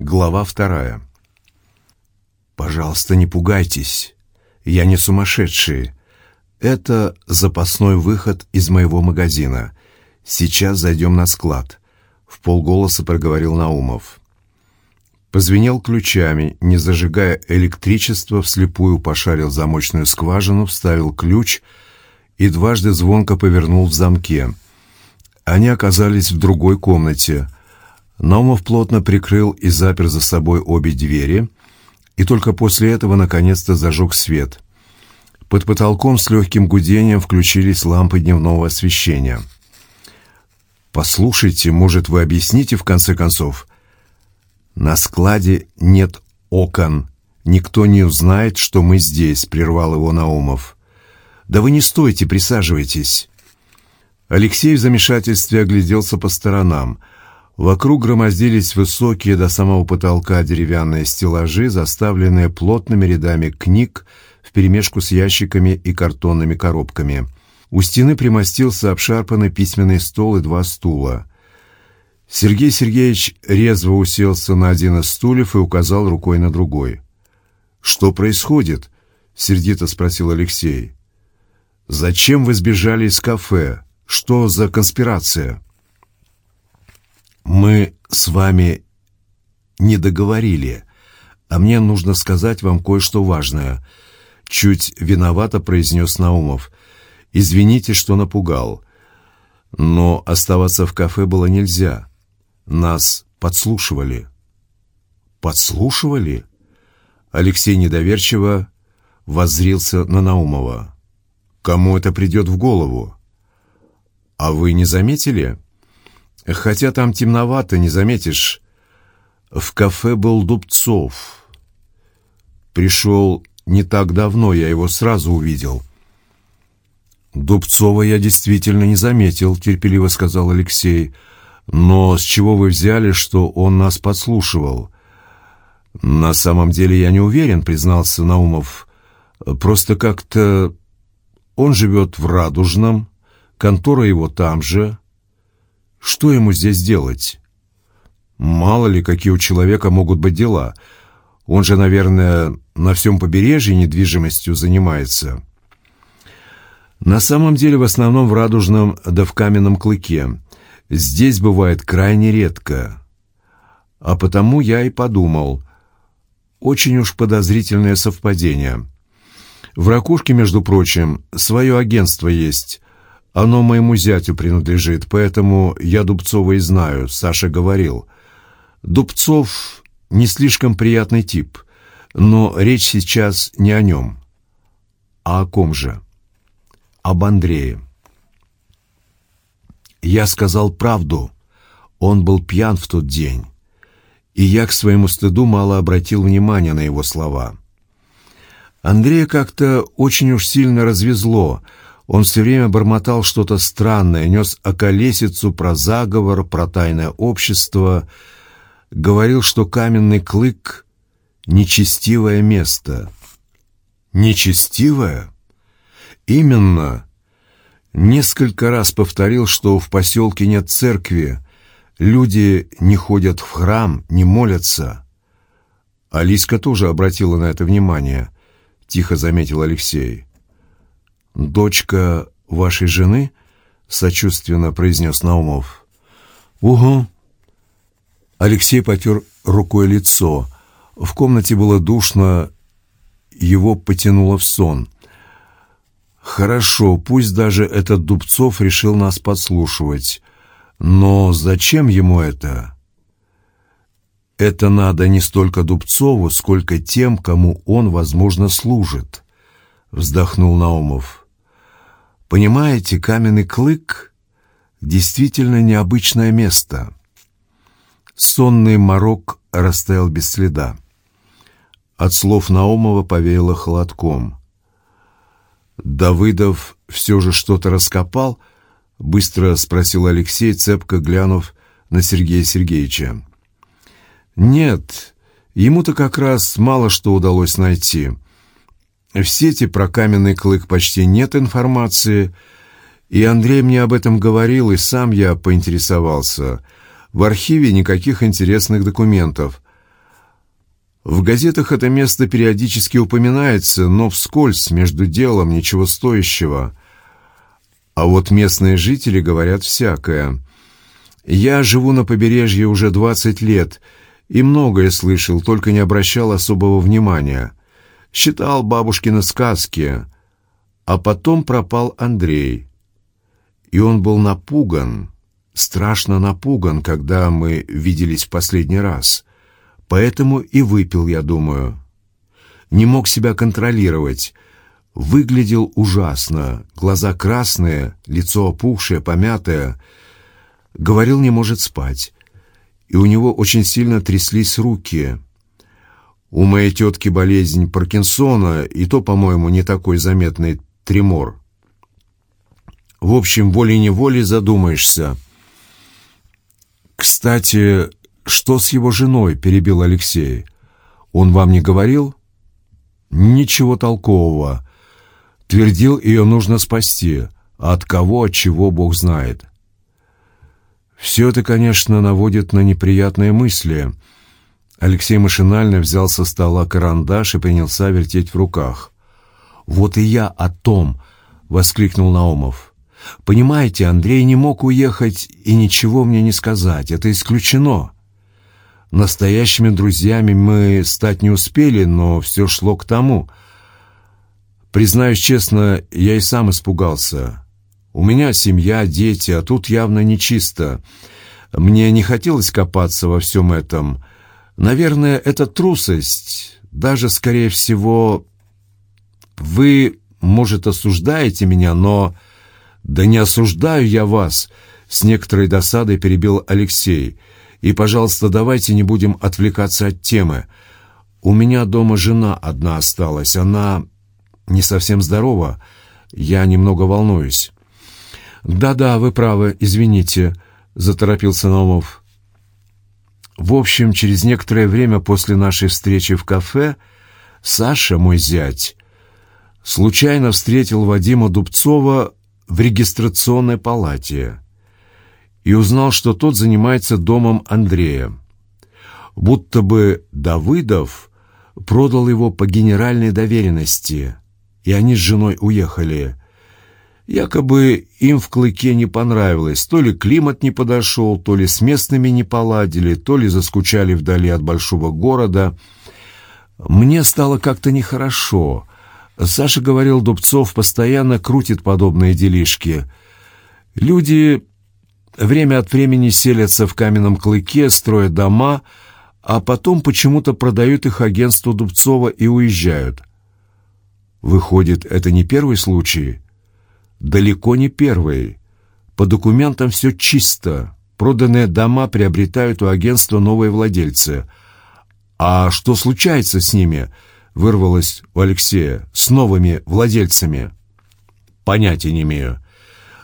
Глава вторая. «Пожалуйста, не пугайтесь. Я не сумасшедший. Это запасной выход из моего магазина. Сейчас зайдем на склад», — в полголоса проговорил Наумов. Позвенел ключами, не зажигая электричество, вслепую пошарил замочную скважину, вставил ключ и дважды звонко повернул в замке. Они оказались в другой комнате — Наумов плотно прикрыл и запер за собой обе двери, и только после этого наконец-то зажег свет. Под потолком с легким гудением включились лампы дневного освещения. «Послушайте, может, вы объясните, в конце концов?» «На складе нет окон. Никто не узнает, что мы здесь», — прервал его Наумов. «Да вы не стойте, присаживайтесь». Алексей в замешательстве огляделся по сторонам — Вокруг громоздились высокие до самого потолка деревянные стеллажи, заставленные плотными рядами книг вперемешку с ящиками и картонными коробками. У стены примостился обшарпанный письменный стол и два стула. Сергей Сергеевич резво уселся на один из стульев и указал рукой на другой. «Что происходит?» — сердито спросил Алексей. «Зачем вы сбежали из кафе? Что за конспирация?» «Мы с вами не договорили, а мне нужно сказать вам кое-что важное», — чуть виновато произнес Наумов. «Извините, что напугал. Но оставаться в кафе было нельзя. Нас подслушивали». «Подслушивали?» Алексей недоверчиво воззрился на Наумова. «Кому это придет в голову?» «А вы не заметили?» Хотя там темновато, не заметишь. В кафе был Дубцов. Пришел не так давно, я его сразу увидел. «Дубцова я действительно не заметил», — терпеливо сказал Алексей. «Но с чего вы взяли, что он нас подслушивал?» «На самом деле я не уверен», — признался Наумов. «Просто как-то он живет в Радужном, контора его там же, что ему здесь делать? Мало ли, какие у человека могут быть дела. Он же, наверное, на всем побережье недвижимостью занимается. На самом деле, в основном в Радужном да в Каменном Клыке. Здесь бывает крайне редко. А потому я и подумал. Очень уж подозрительное совпадение. В Ракушке, между прочим, свое агентство есть. Оно моему зятю принадлежит, поэтому я Дубцова и знаю, Саша говорил. Дубцов не слишком приятный тип, но речь сейчас не о нем. А о ком же? Об Андрее. Я сказал правду. Он был пьян в тот день. И я к своему стыду мало обратил внимания на его слова. Андрея как-то очень уж сильно развезло — он все время бормотал что-то странное, нес околесицу про заговор, про тайное общество, говорил, что каменный клык — нечестивое место. Нечестивое? Именно. Несколько раз повторил, что в поселке нет церкви, люди не ходят в храм, не молятся. Алиска тоже обратила на это внимание, тихо заметил Алексей. «Дочка вашей жены?» — сочувственно произнес Наумов. «Угу». Алексей потер рукой лицо. В комнате было душно, его потянуло в сон. «Хорошо, пусть даже этот Дубцов решил нас подслушивать. Но зачем ему это?» «Это надо не столько Дубцову, сколько тем, кому он, возможно, служит», — вздохнул Наумов. Понимаете, каменный клык — действительно необычное место. Сонный морок растаял без следа. От слов Наумова повеяло холодком. «Давыдов все же что-то раскопал?» — быстро спросил Алексей, цепко глянув на Сергея Сергеевича. «Нет, ему-то как раз мало что удалось найти». В сети про каменный клык почти нет информации, и Андрей мне об этом говорил, и сам я поинтересовался. В архиве никаких интересных документов. В газетах это место периодически упоминается, но вскользь, между делом, ничего стоящего. А вот местные жители говорят всякое. Я живу на побережье уже двадцать лет и многое слышал, только не обращал особого внимания. Считал бабушкины сказки. А потом пропал Андрей. И он был напуган, страшно напуган, когда мы виделись в последний раз. Поэтому и выпил, я думаю. Не мог себя контролировать. Выглядел ужасно. Глаза красные, лицо опухшее, помятое. Говорил, не может спать. И у него очень сильно тряслись руки. У моей тетки болезнь Паркинсона, и то, по-моему, не такой заметный тремор. В общем, волей-неволей задумаешься. Кстати, «Что с его женой?» — перебил Алексей. «Он вам не говорил?» «Ничего толкового. Твердил, ее нужно спасти. А от кого, от чего, Бог знает». Все это, конечно, наводит на неприятные мысли. Алексей машинально взял со стола карандаш и принялся вертеть в руках. «Вот и я о том!» — воскликнул Наумов. «Понимаете, Андрей не мог уехать и ничего мне не сказать. Это исключено. Настоящими друзьями мы стать не успели, но все шло к тому. Признаюсь честно, я и сам испугался. У меня семья, дети, а тут явно нечисто. Мне не хотелось копаться во всем этом. Наверное, это трусость. Даже, скорее всего, вы, может, осуждаете меня, но... Да не осуждаю я вас, с некоторой досадой перебил Алексей. И, пожалуйста, давайте не будем отвлекаться от темы. У меня дома жена одна осталась, она не совсем здорова. Я немного волнуюсь. Да-да, вы правы, извините, заторопился Наумов. В общем, через некоторое время после нашей встречи в кафе Саша, мой зять, случайно встретил Вадима Дубцова в регистрационной палате и узнал, что тот занимается домом Андрея. Будто бы Давыдов продал его по генеральной доверенности, и они с женой уехали. Якобы им в Клыке не понравилось, то ли климат не подошел, то ли с местными не поладили, то ли заскучали вдали от большого города. Мне стало как-то нехорошо. Саша говорил, Дубцов постоянно крутит подобные делишки. Люди время от времени селятся в каменном клыке, строят дома, а потом почему-то продают их агентству Дубцова и уезжают. Выходит, это не первый случай? Далеко не первый. По документам все чисто. Проданные дома приобретают у агентства новые владельцы. А что случается с ними? Вырвалось у Алексея. С новыми владельцами. Понятия не имею.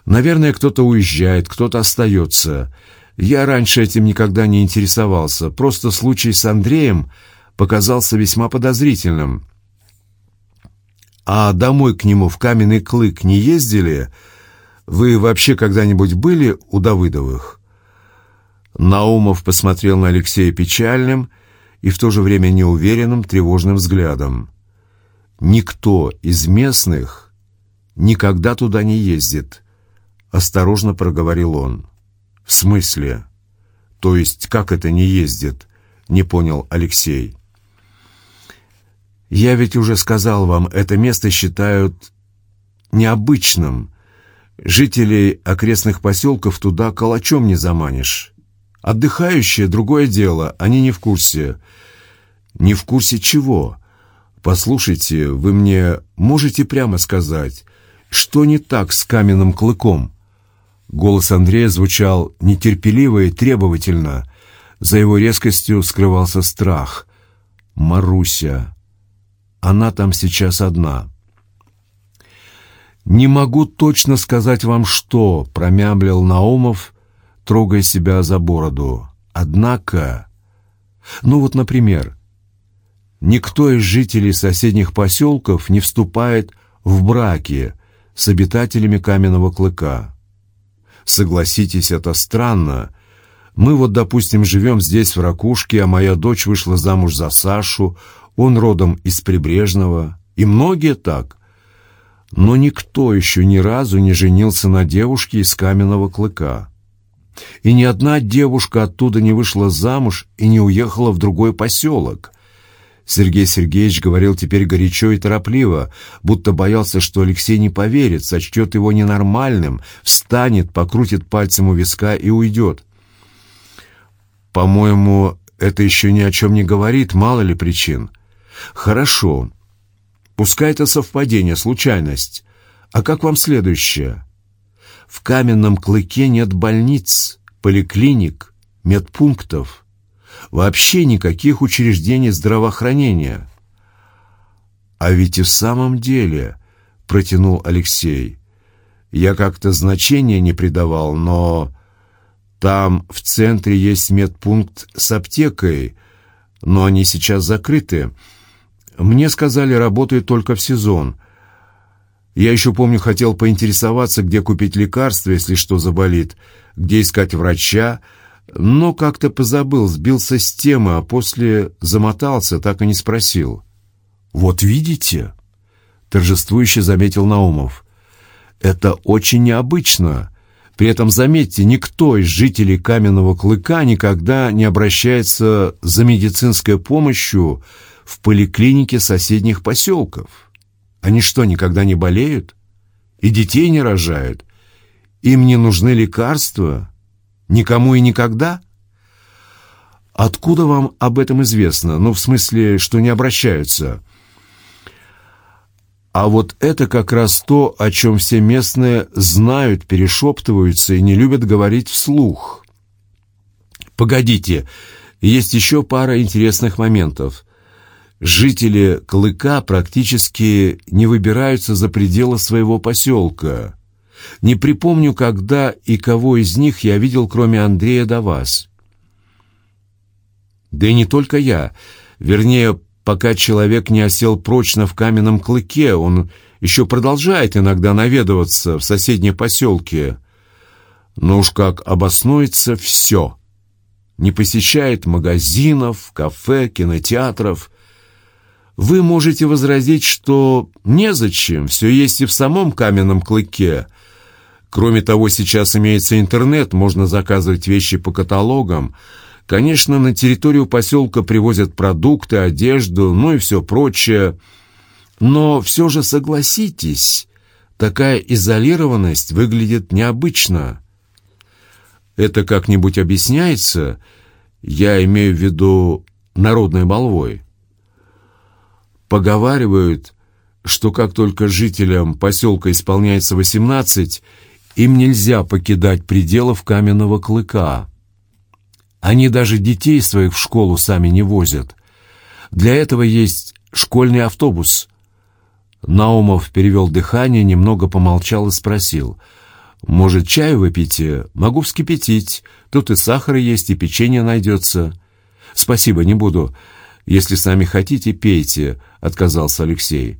Наверное, кто-то уезжает, кто-то остается. Я раньше этим никогда не интересовался. Просто случай с Андреем показался весьма подозрительным. А домой к нему в Каменный Клык не ездили? Вы вообще когда-нибудь были у Давыдовых? Наумов посмотрел на Алексея печальным и в то же время неуверенным, тревожным взглядом. Никто из местных никогда туда не ездит. Осторожно проговорил он. «В смысле? То есть как это не ездит?» Не понял Алексей. «Я ведь уже сказал вам, это место считают необычным. Жителей окрестных поселков туда калачом не заманишь. Отдыхающие — другое дело, они не в курсе». «Не в курсе чего?» «Послушайте, вы мне можете прямо сказать, что не так с каменным клыком?» Голос Андрея звучал нетерпеливо и требовательно. За его резкостью скрывался страх. «Маруся. Она там сейчас одна». «Не могу точно сказать вам, что», — промямлил Наумов, трогая себя за бороду. «Однако...» «Ну вот, например, никто из жителей соседних поселков не вступает в браки с обитателями Каменного Клыка». Согласитесь, это странно. Мы вот, допустим, живем здесь, в Ракушке, а моя дочь вышла замуж за Сашу, он родом из Прибрежного, и многие так. Но никто еще ни разу не женился на девушке из каменного клыка. И ни одна девушка оттуда не вышла замуж и не уехала в другой поселок. Сергей Сергеевич говорил теперь горячо и торопливо, будто боялся, что Алексей не поверит, сочтет его ненормальным, встанет, покрутит пальцем у виска и уйдет. «По-моему, это еще ни о чем не говорит, мало ли причин». «Хорошо. Пускай это совпадение, случайность. А как вам следующее?» «В каменном клыке нет больниц, поликлиник, медпунктов» вообще никаких учреждений здравоохранения. А ведь и в самом деле, протянул Алексей, я как-то значения не придавал, но там в центре есть медпункт с аптекой, но они сейчас закрыты. Мне сказали, работают только в сезон. Я еще помню, хотел поинтересоваться, где купить лекарства, если что заболит, где искать врача, но как-то позабыл, сбился с темы, а после замотался, так и не спросил. «Вот видите?» — торжествующе заметил Наумов. «Это очень необычно. При этом, заметьте, никто из жителей Каменного Клыка никогда не обращается за медицинской помощью в поликлинике соседних поселков. Они что, никогда не болеют? И детей не рожают? Им не нужны лекарства?» Никому и никогда? Откуда вам об этом известно? Ну, в смысле, что не обращаются. А вот это как раз то, о чем все местные знают, перешептываются и не любят говорить вслух. Погодите, есть еще пара интересных моментов. Жители Клыка практически не выбираются за пределы своего поселка. Не припомню, когда и кого из них я видел, кроме Андрея до вас. Да и не только я. Вернее, пока человек не осел прочно в каменном клыке, он еще продолжает иногда наведываться в соседние поселки. Но уж как обоснуется все. Не посещает магазинов, кафе, кинотеатров. Вы можете возразить, что незачем, все есть и в самом каменном клыке, Кроме того, сейчас имеется интернет, можно заказывать вещи по каталогам. Конечно, на территорию поселка привозят продукты, одежду, ну и все прочее. Но все же согласитесь, такая изолированность выглядит необычно. Это как-нибудь объясняется? Я имею в виду народной молвой. Поговаривают, что как только жителям поселка исполняется восемнадцать, им нельзя покидать пределов каменного клыка. Они даже детей своих в школу сами не возят. Для этого есть школьный автобус. Наумов перевел дыхание, немного помолчал и спросил. «Может, чаю выпейте? Могу вскипятить. Тут и сахар есть, и печенье найдется». «Спасибо, не буду. Если сами хотите, пейте», — отказался Алексей.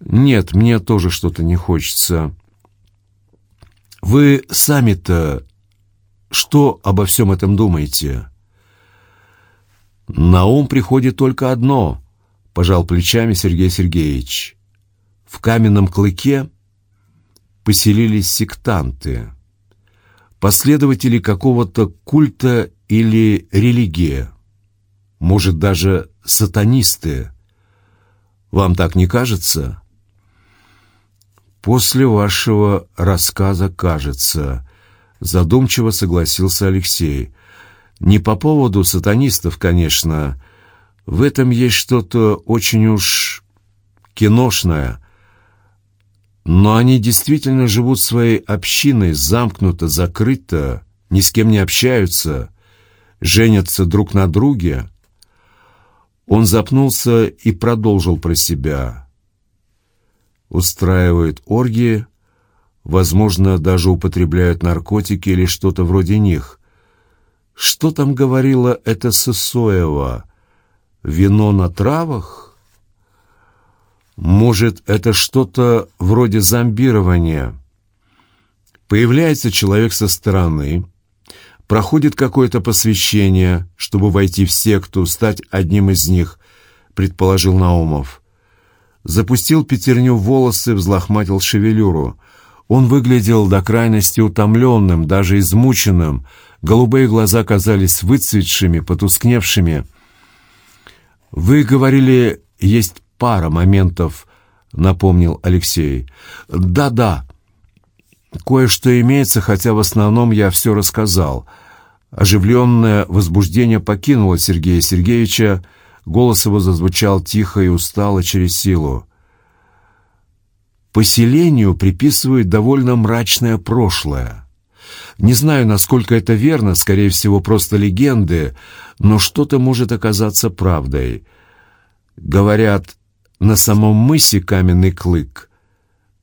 «Нет, мне тоже что-то не хочется». Вы сами-то что обо всем этом думаете? На ум приходит только одно, пожал плечами Сергей Сергеевич. В каменном клыке поселились сектанты, последователи какого-то культа или религии, может, даже сатанисты. Вам так не кажется? «После вашего рассказа, кажется», — задумчиво согласился Алексей. «Не по поводу сатанистов, конечно. В этом есть что-то очень уж киношное. Но они действительно живут своей общиной, замкнуто, закрыто, ни с кем не общаются, женятся друг на друге». Он запнулся и продолжил про себя устраивают оргии, возможно, даже употребляют наркотики или что-то вроде них. Что там говорила эта Сысоева? Вино на травах? Может, это что-то вроде зомбирования? Появляется человек со стороны, Проходит какое-то посвящение, чтобы войти в секту, стать одним из них, предположил Наумов. Запустил пятерню в волосы, взлохматил шевелюру. Он выглядел до крайности утомленным, даже измученным. Голубые глаза казались выцветшими, потускневшими. «Вы говорили, есть пара моментов», — напомнил Алексей. «Да-да, кое-что имеется, хотя в основном я все рассказал». Оживленное возбуждение покинуло Сергея Сергеевича, голос его зазвучал тихо и устало через силу. Поселению приписывают довольно мрачное прошлое. Не знаю, насколько это верно, скорее всего, просто легенды, но что-то может оказаться правдой. Говорят, на самом мысе Каменный Клык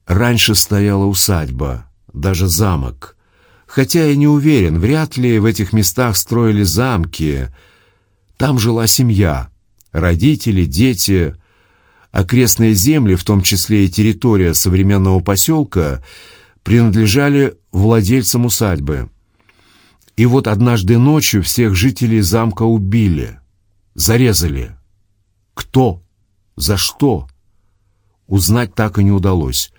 раньше стояла усадьба, даже замок. Хотя я не уверен, вряд ли в этих местах строили замки. Там жила семья, родители, дети. Окрестные земли, в том числе и территория современного поселка, принадлежали владельцам усадьбы. И вот однажды ночью всех жителей замка убили, зарезали. Кто? За что? Узнать так и не удалось.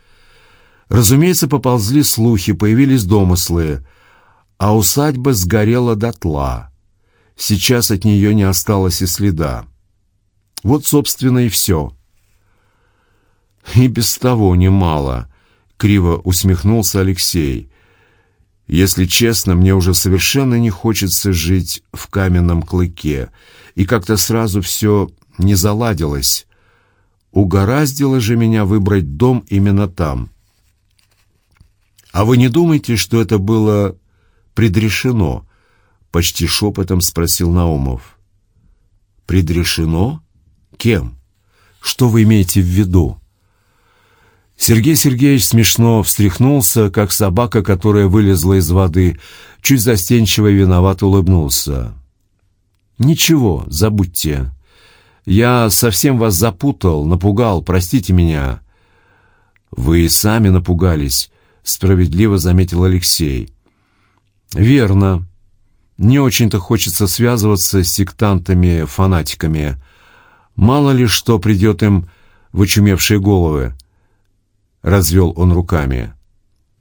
Разумеется, поползли слухи, появились домыслы, а усадьба сгорела дотла. Сейчас от нее не осталось и следа. Вот, собственно, и все. И без того немало, — криво усмехнулся Алексей. Если честно, мне уже совершенно не хочется жить в каменном клыке, и как-то сразу все не заладилось. Угораздило же меня выбрать дом именно там. «А вы не думаете, что это было предрешено?» — почти шепотом спросил Наумов. «Предрешено? Кем? Что вы имеете в виду?» Сергей Сергеевич смешно встряхнулся, как собака, которая вылезла из воды, чуть застенчиво и виновато улыбнулся. «Ничего, забудьте. Я совсем вас запутал, напугал, простите меня». «Вы и сами напугались», — справедливо заметил Алексей. «Верно. Не очень-то хочется связываться с сектантами-фанатиками. Мало ли что придет им в очумевшие головы». Развел он руками.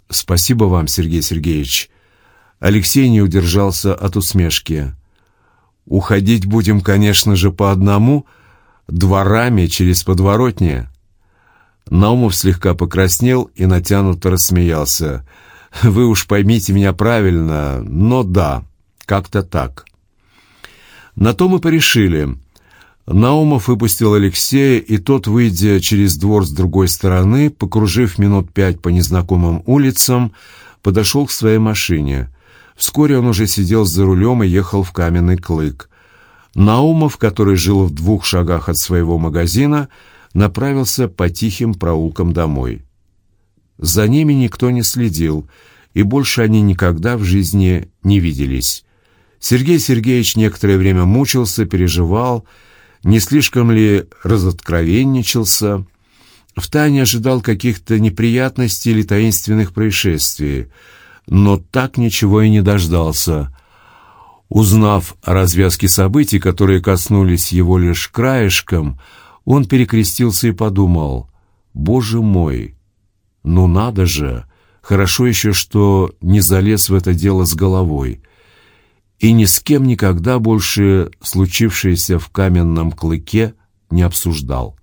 «Спасибо вам, Сергей Сергеевич». Алексей не удержался от усмешки. «Уходить будем, конечно же, по одному, дворами через подворотни». Наумов слегка покраснел и натянуто рассмеялся. «Вы уж поймите меня правильно, но да, как-то так». На то мы порешили. Наумов выпустил Алексея, и тот, выйдя через двор с другой стороны, покружив минут пять по незнакомым улицам, подошел к своей машине. Вскоре он уже сидел за рулем и ехал в каменный клык. Наумов, который жил в двух шагах от своего магазина, направился по тихим проулкам домой. За ними никто не следил, и больше они никогда в жизни не виделись. Сергей Сергеевич некоторое время мучился, переживал, не слишком ли разоткровенничался, втайне ожидал каких-то неприятностей или таинственных происшествий, но так ничего и не дождался. Узнав о развязке событий, которые коснулись его лишь краешком, он перекрестился и подумал, «Боже мой, ну надо же, хорошо еще, что не залез в это дело с головой» и ни с кем никогда больше случившееся в каменном клыке не обсуждал.